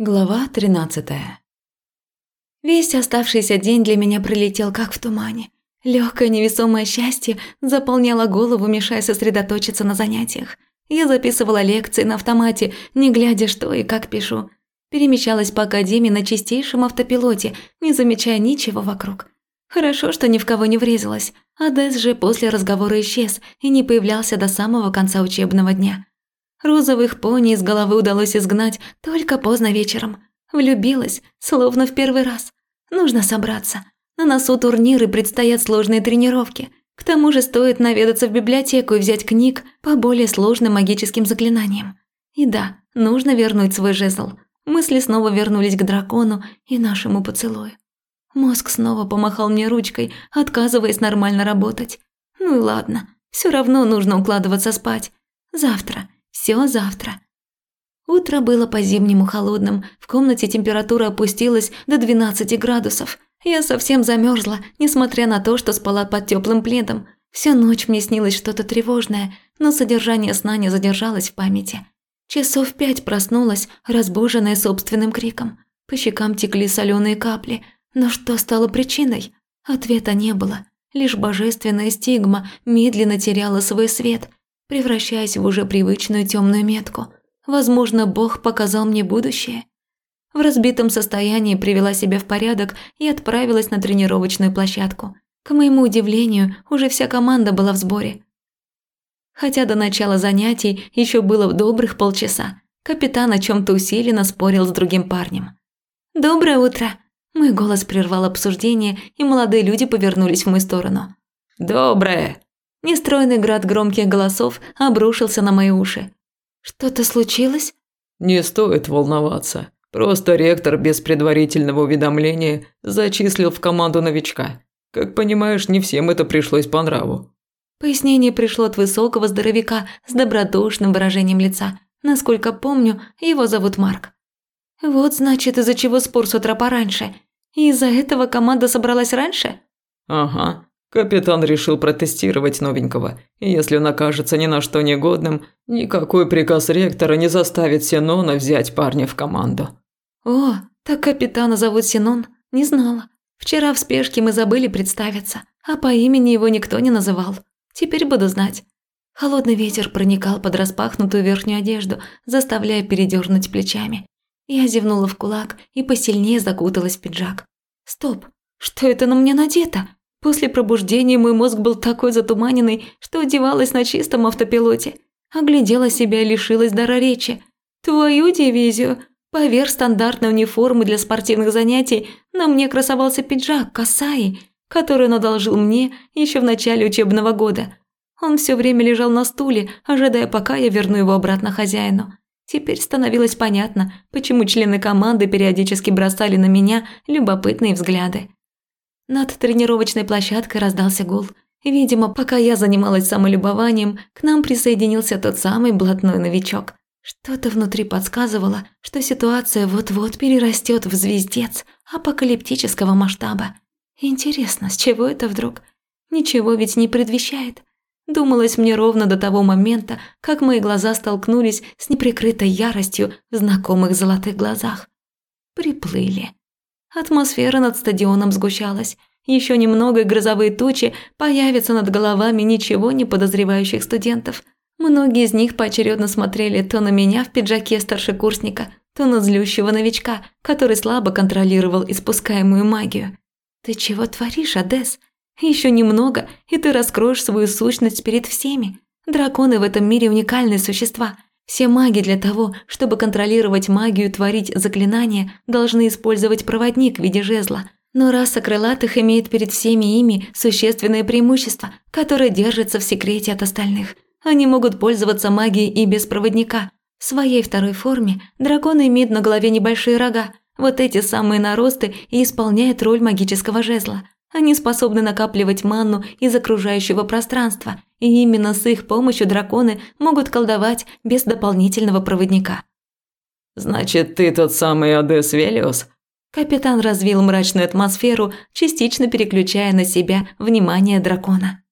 Глава 13. Весь оставшийся день для меня пролетел как в тумане. Легкое невесомое счастье заполняло голову, мешая сосредоточиться на занятиях. Я записывала лекции на автомате, не глядя, что и как пишу. Перемещалась по академии на чистейшем автопилоте, не замечая ничего вокруг. Хорошо, что ни в кого не врезалась. Адес же после разговора исчез и не появлялся до самого конца учебного дня. Розовых пони из головы удалось изгнать только поздно вечером. Влюбилась, словно в первый раз. Нужно собраться. На носу турниры предстоят сложные тренировки. К тому же стоит наведаться в библиотеку и взять книг по более сложным магическим заклинаниям. И да, нужно вернуть свой жезл. Мысли снова вернулись к дракону и нашему поцелую. Мозг снова помахал мне ручкой, отказываясь нормально работать. Ну и ладно, все равно нужно укладываться спать. Завтра все завтра. Утро было по-зимнему холодным, в комнате температура опустилась до 12 градусов. Я совсем замерзла, несмотря на то, что спала под теплым пледом. Всю ночь мне снилось что-то тревожное, но содержание сна не задержалось в памяти. Часов пять проснулась, разбуженная собственным криком. По щекам текли соленые капли. Но что стало причиной? Ответа не было. Лишь божественная стигма медленно теряла свой свет, превращаясь в уже привычную темную метку. Возможно, Бог показал мне будущее. В разбитом состоянии привела себя в порядок и отправилась на тренировочную площадку. К моему удивлению, уже вся команда была в сборе. Хотя до начала занятий еще было добрых полчаса, капитан о чем-то усиленно спорил с другим парнем. «Доброе утро!» Мой голос прервал обсуждение, и молодые люди повернулись в мою сторону. «Доброе!» Нестройный град громких голосов обрушился на мои уши. «Что-то случилось?» «Не стоит волноваться. Просто ректор без предварительного уведомления зачислил в команду новичка. Как понимаешь, не всем это пришлось по нраву». Пояснение пришло от высокого здоровяка с добродушным выражением лица. Насколько помню, его зовут Марк. Вот значит, из-за чего спор с утра пораньше. из-за этого команда собралась раньше? Ага. Капитан решил протестировать новенького, и если он окажется ни на что негодным, никакой приказ ректора не заставит Синона взять парня в команду. О, так капитана зовут Синон? Не знала. Вчера в спешке мы забыли представиться, а по имени его никто не называл. Теперь буду знать. Холодный ветер проникал под распахнутую верхнюю одежду, заставляя передернуть плечами. Я зевнула в кулак и посильнее закуталась в пиджак. Стоп, что это на мне надето? После пробуждения мой мозг был такой затуманенный, что одевалась на чистом автопилоте. Оглядела себя и лишилась дара речи. Твою дивизию! Поверх стандартной униформы для спортивных занятий на мне красовался пиджак Касаи, который он одолжил мне еще в начале учебного года. Он все время лежал на стуле, ожидая, пока я верну его обратно хозяину. Теперь становилось понятно, почему члены команды периодически бросали на меня любопытные взгляды. Над тренировочной площадкой раздался гул. Видимо, пока я занималась самолюбованием, к нам присоединился тот самый блатной новичок. Что-то внутри подсказывало, что ситуация вот-вот перерастет в звездец апокалиптического масштаба. Интересно, с чего это вдруг? Ничего ведь не предвещает. Думалось мне ровно до того момента, как мои глаза столкнулись с неприкрытой яростью в знакомых золотых глазах. Приплыли. Атмосфера над стадионом сгущалась. Еще немного и грозовые тучи появятся над головами ничего не подозревающих студентов. Многие из них поочередно смотрели то на меня в пиджаке старшекурсника, то на злющего новичка, который слабо контролировал испускаемую магию. «Ты чего творишь, Адес? Еще немного, и ты раскроешь свою сущность перед всеми. Драконы в этом мире уникальные существа – все маги для того, чтобы контролировать магию творить заклинания, должны использовать проводник в виде жезла. Но раса крылатых имеет перед всеми ими существенное преимущество, которое держится в секрете от остальных. Они могут пользоваться магией и без проводника. В своей второй форме драконы имеют на голове небольшие рога. Вот эти самые наросты и исполняют роль магического жезла. Они способны накапливать манну из окружающего пространства, и именно с их помощью драконы могут колдовать без дополнительного проводника. «Значит, ты тот самый Адес Велиос?» Капитан развил мрачную атмосферу, частично переключая на себя внимание дракона.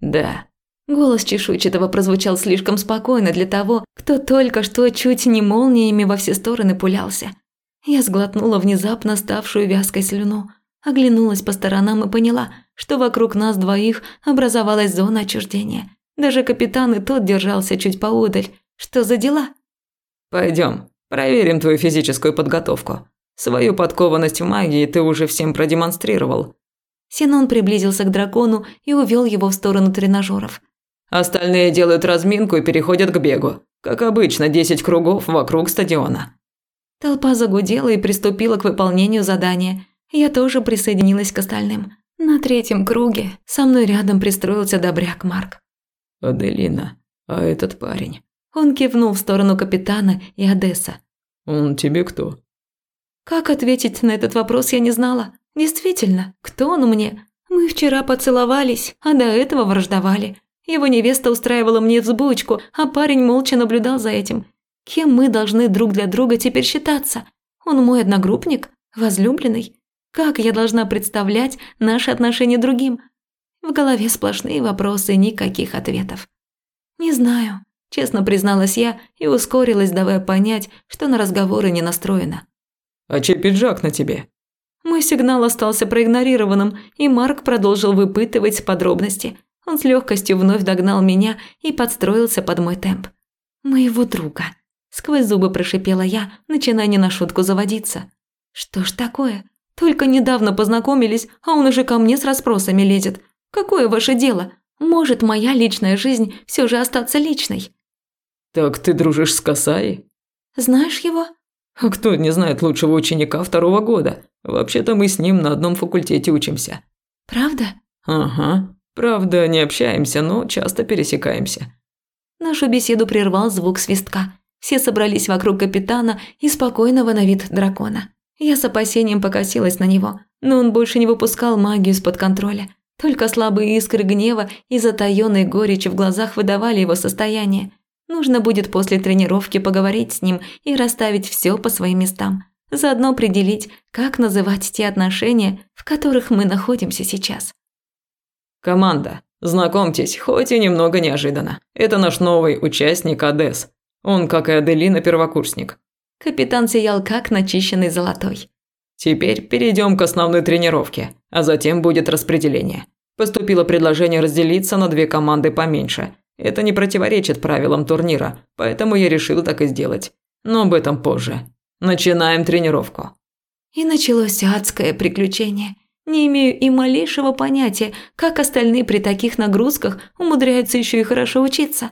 «Да». Голос чешуйчатого прозвучал слишком спокойно для того, кто только что чуть не молниями во все стороны пулялся. Я сглотнула внезапно ставшую вязкой слюну, оглянулась по сторонам и поняла, что вокруг нас двоих образовалась зона отчуждения. Даже капитан и тот держался чуть поодаль. Что за дела? Пойдем, проверим твою физическую подготовку. Свою подкованность в магии ты уже всем продемонстрировал. Синон приблизился к дракону и увел его в сторону тренажеров. Остальные делают разминку и переходят к бегу. Как обычно, 10 кругов вокруг стадиона. Толпа загудела и приступила к выполнению задания. Я тоже присоединилась к остальным. На третьем круге со мной рядом пристроился добряк Марк. «Аделина, а этот парень?» Он кивнул в сторону капитана и Одесса. «Он тебе кто?» Как ответить на этот вопрос я не знала. Действительно, кто он мне? Мы вчера поцеловались, а до этого враждовали. Его невеста устраивала мне взбучку, а парень молча наблюдал за этим. Кем мы должны друг для друга теперь считаться? Он мой одногруппник? Возлюбленный? Как я должна представлять наши отношения другим? В голове сплошные вопросы, никаких ответов. Не знаю, честно призналась я и ускорилась, давая понять, что на разговоры не настроена. «А чей пиджак на тебе?» Мой сигнал остался проигнорированным, и Марк продолжил выпытывать подробности. Он с легкостью вновь догнал меня и подстроился под мой темп. «Моего друга», – сквозь зубы прошипела я, начиная не на шутку заводиться. «Что ж такое? Только недавно познакомились, а он уже ко мне с расспросами лезет. Какое ваше дело? Может, моя личная жизнь все же остаться личной?» «Так ты дружишь с Касаей?» «Знаешь его?» «А кто не знает лучшего ученика второго года? Вообще-то мы с ним на одном факультете учимся». «Правда?» «Ага. Правда, не общаемся, но часто пересекаемся». Нашу беседу прервал звук свистка. Все собрались вокруг капитана и спокойного на вид дракона. Я с опасением покосилась на него, но он больше не выпускал магию из-под контроля. Только слабые искры гнева и затаённой горечи в глазах выдавали его состояние. Нужно будет после тренировки поговорить с ним и расставить все по своим местам. Заодно определить, как называть те отношения, в которых мы находимся сейчас. «Команда, знакомьтесь, хоть и немного неожиданно. Это наш новый участник Адес. Он, как и Аделина, первокурсник». Капитан сиял как начищенный золотой. «Теперь перейдем к основной тренировке, а затем будет распределение. Поступило предложение разделиться на две команды поменьше. Это не противоречит правилам турнира, поэтому я решил так и сделать. Но об этом позже. Начинаем тренировку. И началось адское приключение. Не имею и малейшего понятия, как остальные при таких нагрузках умудряются еще и хорошо учиться.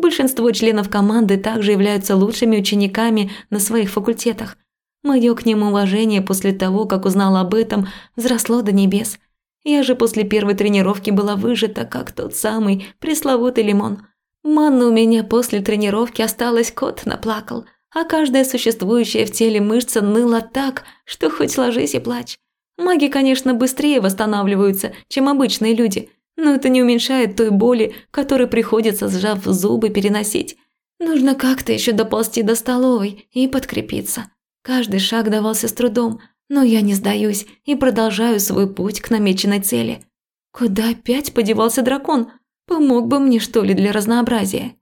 Большинство членов команды также являются лучшими учениками на своих факультетах. Мое к ним уважение после того, как узнала об этом, взросло до небес. Я же после первой тренировки была выжата, как тот самый пресловутый лимон. Манна у меня после тренировки осталась, кот наплакал – а каждая существующая в теле мышца ныла так, что хоть ложись и плачь. Маги, конечно, быстрее восстанавливаются, чем обычные люди, но это не уменьшает той боли, которую приходится, сжав зубы, переносить. Нужно как-то еще доползти до столовой и подкрепиться. Каждый шаг давался с трудом, но я не сдаюсь и продолжаю свой путь к намеченной цели. Куда опять подевался дракон? Помог бы мне, что ли, для разнообразия?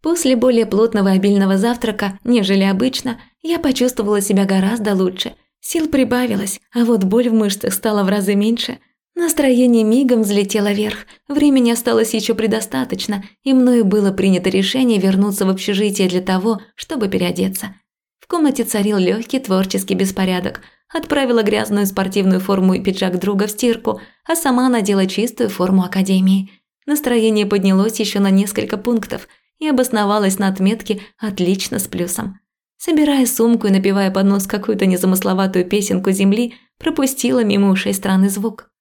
После более плотного и обильного завтрака, нежели обычно, я почувствовала себя гораздо лучше. Сил прибавилось, а вот боль в мышцах стала в разы меньше. Настроение мигом взлетело вверх, времени осталось еще предостаточно, и мною было принято решение вернуться в общежитие для того, чтобы переодеться. В комнате царил легкий творческий беспорядок. Отправила грязную спортивную форму и пиджак друга в стирку, а сама надела чистую форму академии. Настроение поднялось еще на несколько пунктов – и обосновалась на отметке «отлично» с плюсом. Собирая сумку и напевая под нос какую-то незамысловатую песенку земли, пропустила мимо ушей странный звук.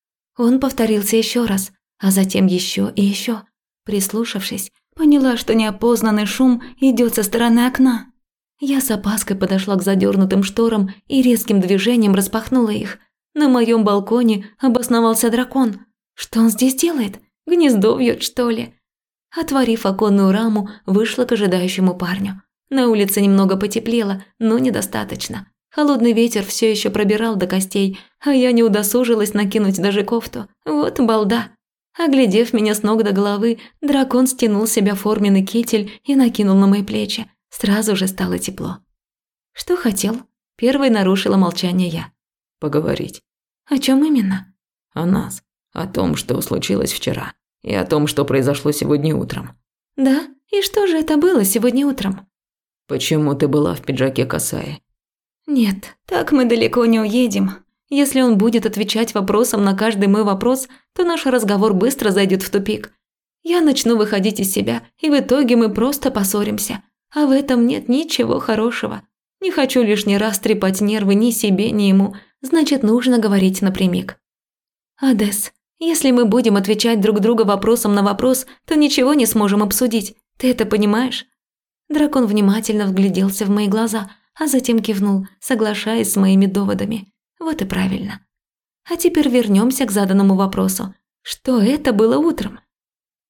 Он повторился еще раз, а затем еще и еще. Прислушавшись, поняла, что неопознанный шум идет со стороны окна. Я с опаской подошла к задернутым шторам и резким движением распахнула их. На моем балконе обосновался дракон. Что он здесь делает? Гнездо вьет, что ли? Отворив оконную раму, вышла к ожидающему парню. На улице немного потеплело, но недостаточно. Холодный ветер все еще пробирал до костей, а я не удосужилась накинуть даже кофту. Вот балда. Оглядев меня с ног до головы, дракон стянул с себя форменный китель и накинул на мои плечи. Сразу же стало тепло. «Что хотел?» Первой нарушила молчание я. Поговорить. О чем именно? О нас. О том, что случилось вчера. И о том, что произошло сегодня утром. Да? И что же это было сегодня утром? Почему ты была в пиджаке Касаи? Нет, так мы далеко не уедем. Если он будет отвечать вопросом на каждый мой вопрос, то наш разговор быстро зайдет в тупик. Я начну выходить из себя, и в итоге мы просто поссоримся. А в этом нет ничего хорошего. Не хочу лишний раз трепать нервы ни себе, ни ему, значит, нужно говорить напрямик. Адес, если мы будем отвечать друг другу вопросом на вопрос, то ничего не сможем обсудить. Ты это понимаешь? Дракон внимательно вгляделся в мои глаза, а затем кивнул, соглашаясь с моими доводами. Вот и правильно. А теперь вернемся к заданному вопросу. Что это было утром?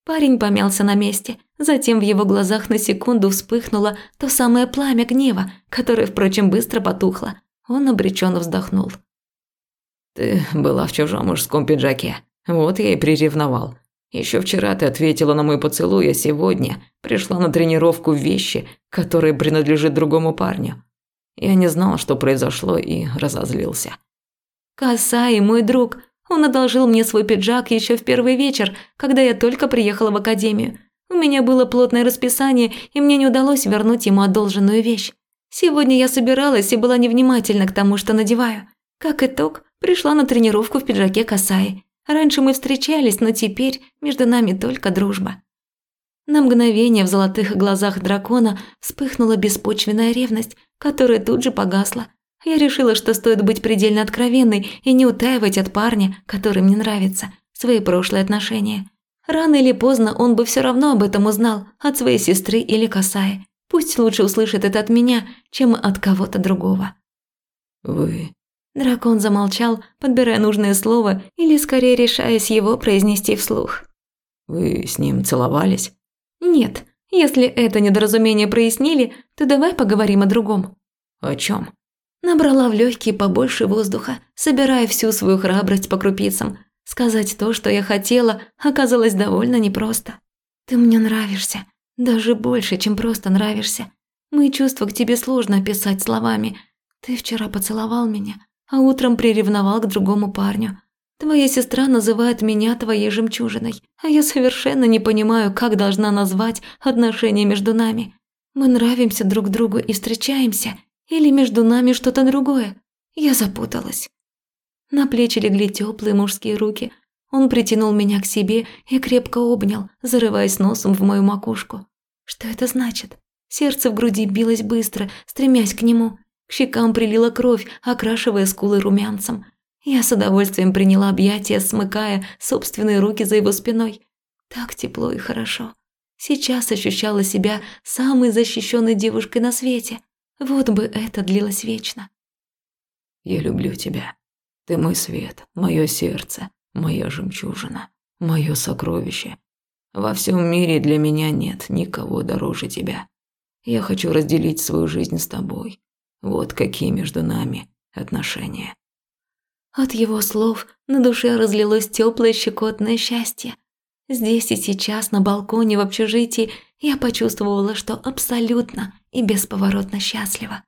Парень помялся на месте, затем в его глазах на секунду вспыхнуло то самое пламя гнева, которое, впрочем, быстро потухло. Он обреченно вздохнул. «Ты была в чужом мужском пиджаке. Вот я и приревновал. Еще вчера ты ответила на мой поцелуй, а сегодня пришла на тренировку в вещи, которые принадлежат другому парню. Я не знал, что произошло, и разозлился. «Касай, мой друг, он одолжил мне свой пиджак еще в первый вечер, когда я только приехала в академию. У меня было плотное расписание, и мне не удалось вернуть ему одолженную вещь. Сегодня я собиралась и была невнимательна к тому, что надеваю. Как итог, пришла на тренировку в пиджаке Касаи. Раньше мы встречались, но теперь между нами только дружба. На мгновение в золотых глазах дракона вспыхнула беспочвенная ревность, которая тут же погасла. Я решила, что стоит быть предельно откровенной и не утаивать от парня, который мне нравится, свои прошлые отношения. Рано или поздно он бы все равно об этом узнал, от своей сестры или Касаи. Пусть лучше услышит это от меня, чем от кого-то другого. «Вы...» Дракон замолчал, подбирая нужное слово или скорее решаясь его произнести вслух. «Вы с ним целовались?» «Нет. Если это недоразумение прояснили, то давай поговорим о другом». «О чем? Набрала в легкие побольше воздуха, собирая всю свою храбрость по крупицам. Сказать то, что я хотела, оказалось довольно непросто. «Ты мне нравишься. Даже больше, чем просто нравишься. Мои чувства к тебе сложно описать словами. Ты вчера поцеловал меня, а утром приревновал к другому парню. Твоя сестра называет меня твоей жемчужиной, а я совершенно не понимаю, как должна назвать отношения между нами. Мы нравимся друг другу и встречаемся, или между нами что-то другое? Я запуталась. На плечи легли теплые мужские руки. Он притянул меня к себе и крепко обнял, зарываясь носом в мою макушку. Что это значит? Сердце в груди билось быстро, стремясь к нему. К щекам прилила кровь, окрашивая скулы румянцем. Я с удовольствием приняла объятия, смыкая собственные руки за его спиной. Так тепло и хорошо. Сейчас ощущала себя самой защищенной девушкой на свете. Вот бы это длилось вечно. «Я люблю тебя. Ты мой свет, мое сердце, моя жемчужина, мое сокровище. Во всем мире для меня нет никого дороже тебя. Я хочу разделить свою жизнь с тобой. Вот какие между нами отношения». От его слов на душе разлилось теплое щекотное счастье. Здесь и сейчас, на балконе в общежитии, я почувствовала, что абсолютно и бесповоротно счастлива.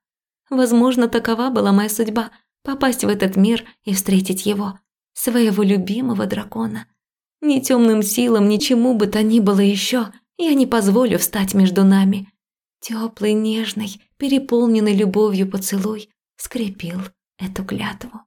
Возможно, такова была моя судьба – попасть в этот мир и встретить его, своего любимого дракона. Ни темным силам, ничему бы то ни было еще, я не позволю встать между нами. Теплый, нежный, переполненный любовью поцелуй скрепил эту клятву.